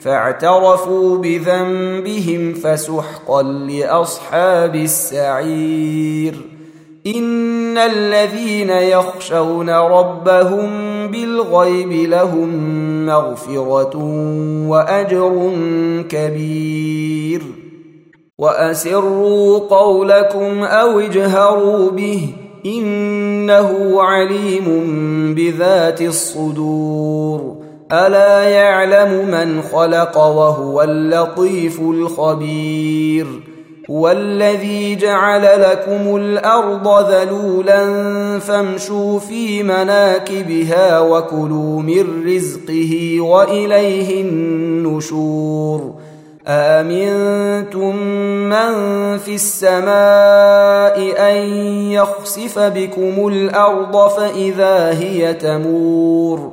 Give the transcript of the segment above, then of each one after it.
فاعترفوا بذنبهم فسحقا لأصحاب السعير. إن الذين يخشون ربهم بالغيب لهم مغفرة وأجر كبير. وأسروا قولكم أو اجهروا به إنه عليم بذات الصدور. ألا يعلم من خلق وهو اللطيف الخبير؟ هو الذي جعل لكم الأرض ذلولا فامشوا في مناكبها وكلوا من رزقه وإليه النشور. آمنتم من في السماء أن يخسف بكم الأرض فإذا هي تمور؟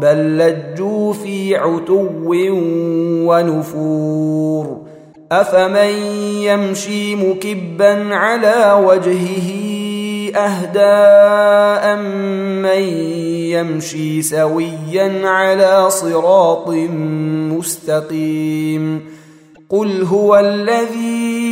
بل لجوا في عتو ونفور. أفمن يمشي مكبا على وجهه أهدى امن يمشي سويا على صراط مستقيم. قل هو الذي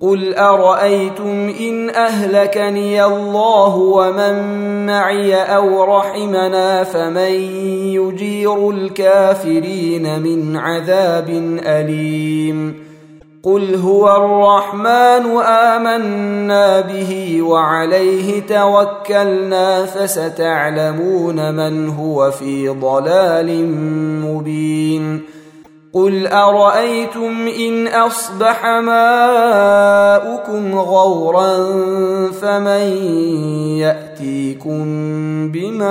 قل ارايتم ان اهلكني الله ومن معي أو رحمنا فمن يجير الكافرين من عذاب اليم قل هو الرحمن امنا به وعليه توكلنا فستعلمون من هو في ضلال مبين قل ارايتم ان اصبح ماؤكم غورا فمن يأتيكم بماء